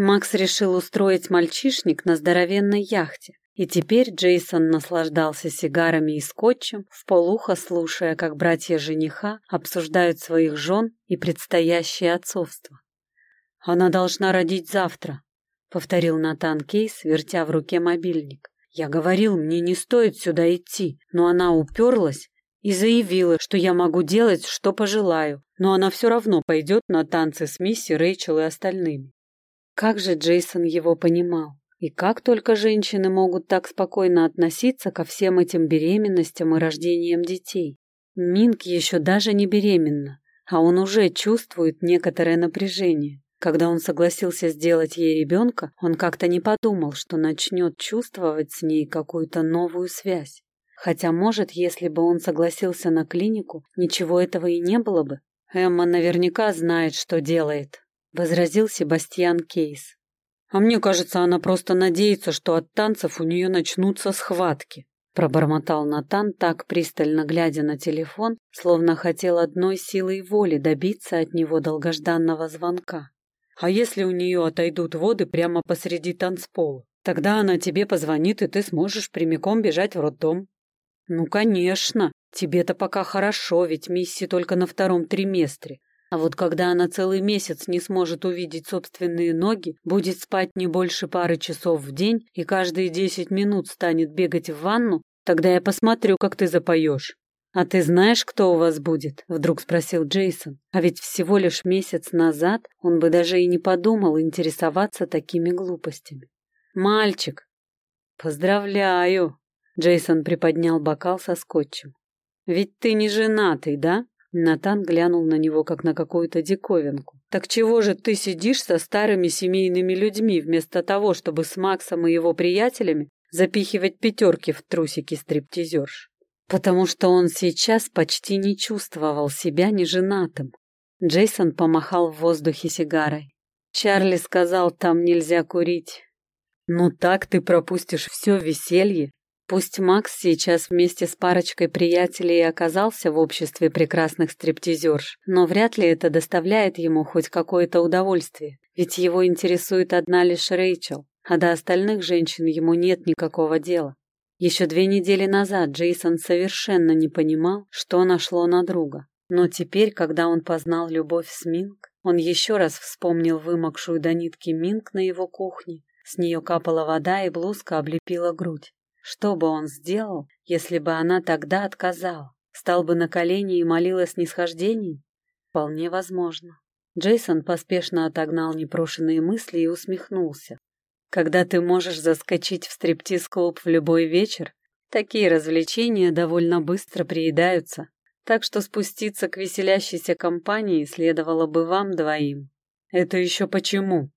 Макс решил устроить мальчишник на здоровенной яхте, и теперь Джейсон наслаждался сигарами и скотчем, вполуха слушая, как братья жениха обсуждают своих жен и предстоящее отцовство. «Она должна родить завтра», — повторил Натан Кейс, вертя в руке мобильник. «Я говорил, мне не стоит сюда идти, но она уперлась и заявила, что я могу делать, что пожелаю, но она все равно пойдет на танцы с Мисси, Рэйчел и остальными. Как же Джейсон его понимал? И как только женщины могут так спокойно относиться ко всем этим беременностям и рождениям детей? Минк еще даже не беременна, а он уже чувствует некоторое напряжение. Когда он согласился сделать ей ребенка, он как-то не подумал, что начнет чувствовать с ней какую-то новую связь. Хотя, может, если бы он согласился на клинику, ничего этого и не было бы. Эмма наверняка знает, что делает, — возразил Себастьян Кейс. «А мне кажется, она просто надеется, что от танцев у нее начнутся схватки», — пробормотал Натан, так пристально глядя на телефон, словно хотел одной силой воли добиться от него долгожданного звонка. «А если у нее отойдут воды прямо посреди танцпола? Тогда она тебе позвонит, и ты сможешь прямиком бежать в роддом». «Ну, конечно. Тебе-то пока хорошо, ведь Мисси только на втором триместре. А вот когда она целый месяц не сможет увидеть собственные ноги, будет спать не больше пары часов в день и каждые десять минут станет бегать в ванну, тогда я посмотрю, как ты запоешь. «А ты знаешь, кто у вас будет?» — вдруг спросил Джейсон. А ведь всего лишь месяц назад он бы даже и не подумал интересоваться такими глупостями. «Мальчик!» «Поздравляю!» — Джейсон приподнял бокал со скотчем. «Ведь ты не женатый, да?» Натан глянул на него, как на какую-то диковинку. «Так чего же ты сидишь со старыми семейными людьми, вместо того, чтобы с Максом и его приятелями запихивать пятерки в трусики стриптизерш?» Потому что он сейчас почти не чувствовал себя неженатым. Джейсон помахал в воздухе сигарой. Чарли сказал, там нельзя курить. «Ну так ты пропустишь все веселье Пусть Макс сейчас вместе с парочкой приятелей оказался в обществе прекрасных стриптизерш, но вряд ли это доставляет ему хоть какое-то удовольствие, ведь его интересует одна лишь Рэйчел, а до остальных женщин ему нет никакого дела. Еще две недели назад Джейсон совершенно не понимал, что нашло на друга. Но теперь, когда он познал любовь с Минк, он еще раз вспомнил вымокшую до нитки Минк на его кухне. С нее капала вода, и блузка облепила грудь. Что бы он сделал, если бы она тогда отказала? Стал бы на колени и молил о снисхождении? Вполне возможно. Джейсон поспешно отогнал непрошенные мысли и усмехнулся. Когда ты можешь заскочить в стриптиз-клуб в любой вечер, такие развлечения довольно быстро приедаются, так что спуститься к веселящейся компании следовало бы вам двоим. Это еще почему?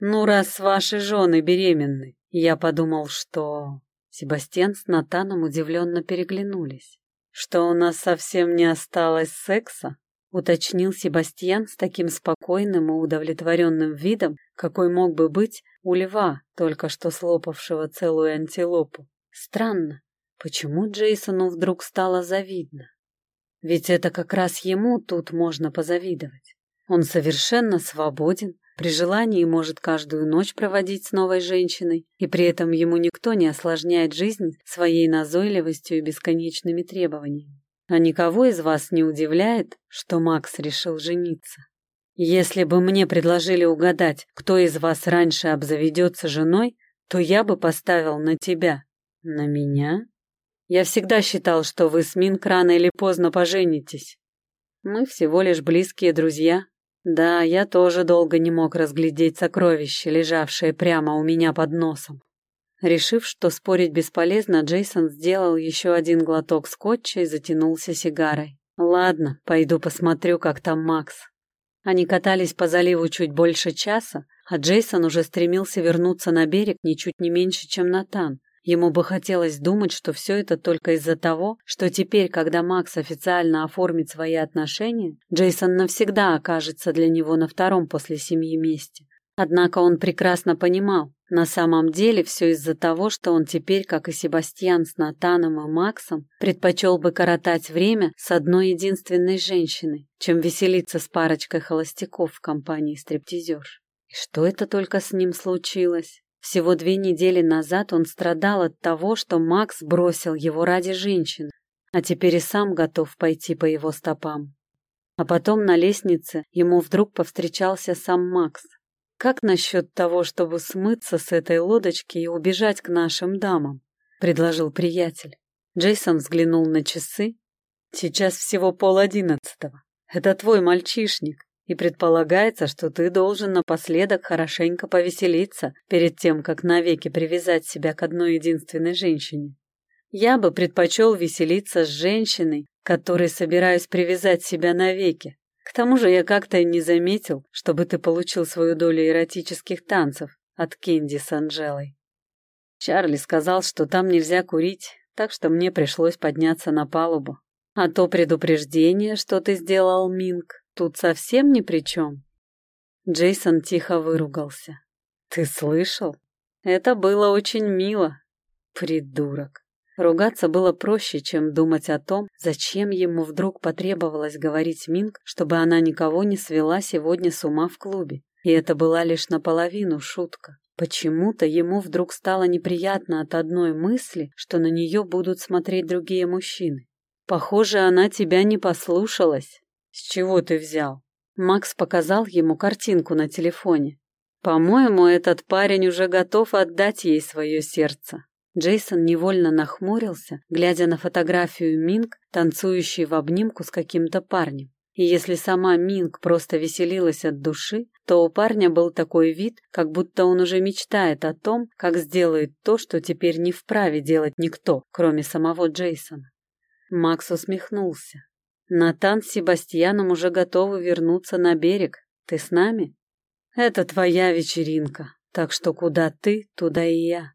Ну, раз ваши жены беременны, я подумал, что... Себастьян с Натаном удивленно переглянулись. «Что у нас совсем не осталось секса?» — уточнил Себастьян с таким спокойным и удовлетворенным видом, какой мог бы быть у льва, только что слопавшего целую антилопу. Странно, почему Джейсону вдруг стало завидно? Ведь это как раз ему тут можно позавидовать. Он совершенно свободен, при желании может каждую ночь проводить с новой женщиной, и при этом ему никто не осложняет жизнь своей назойливостью и бесконечными требованиями. А никого из вас не удивляет, что Макс решил жениться? Если бы мне предложили угадать, кто из вас раньше обзаведется женой, то я бы поставил на тебя. На меня? Я всегда считал, что вы с Минк рано или поздно поженитесь. Мы всего лишь близкие друзья, да, я тоже долго не мог разглядеть сокровище, лежавшее прямо у меня под носом. Решив, что спорить бесполезно, Джейсон сделал еще один глоток скотча и затянулся сигарой. «Ладно, пойду посмотрю, как там Макс». Они катались по заливу чуть больше часа, а Джейсон уже стремился вернуться на берег ничуть не меньше, чем Натан, Ему бы хотелось думать, что все это только из-за того, что теперь, когда Макс официально оформит свои отношения, Джейсон навсегда окажется для него на втором после семьи месте. Однако он прекрасно понимал, на самом деле все из-за того, что он теперь, как и Себастьян с Натаном и Максом, предпочел бы коротать время с одной единственной женщиной, чем веселиться с парочкой холостяков в компании стриптизерш. И что это только с ним случилось? Всего две недели назад он страдал от того, что Макс бросил его ради женщины, а теперь и сам готов пойти по его стопам. А потом на лестнице ему вдруг повстречался сам Макс. Как насчет того, чтобы смыться с этой лодочки и убежать к нашим дамам? Предложил приятель. Джейсон взглянул на часы. Сейчас всего пол одиннадцатого. Это твой мальчишник, и предполагается, что ты должен напоследок хорошенько повеселиться перед тем, как навеки привязать себя к одной единственной женщине. Я бы предпочел веселиться с женщиной, которой собираюсь привязать себя навеки. К тому же я как-то не заметил, чтобы ты получил свою долю эротических танцев от Кенди с Анжелой. Чарли сказал, что там нельзя курить, так что мне пришлось подняться на палубу. А то предупреждение, что ты сделал, Минг, тут совсем ни при чем. Джейсон тихо выругался. Ты слышал? Это было очень мило. Придурок. Ругаться было проще, чем думать о том, зачем ему вдруг потребовалось говорить Минг, чтобы она никого не свела сегодня с ума в клубе. И это была лишь наполовину шутка. Почему-то ему вдруг стало неприятно от одной мысли, что на нее будут смотреть другие мужчины. «Похоже, она тебя не послушалась. С чего ты взял?» Макс показал ему картинку на телефоне. «По-моему, этот парень уже готов отдать ей свое сердце». Джейсон невольно нахмурился, глядя на фотографию Минг, танцующей в обнимку с каким-то парнем. И если сама Минг просто веселилась от души, то у парня был такой вид, как будто он уже мечтает о том, как сделает то, что теперь не вправе делать никто, кроме самого Джейсона. Макс усмехнулся. «Натан с Себастьяном уже готовы вернуться на берег. Ты с нами?» «Это твоя вечеринка, так что куда ты, туда и я».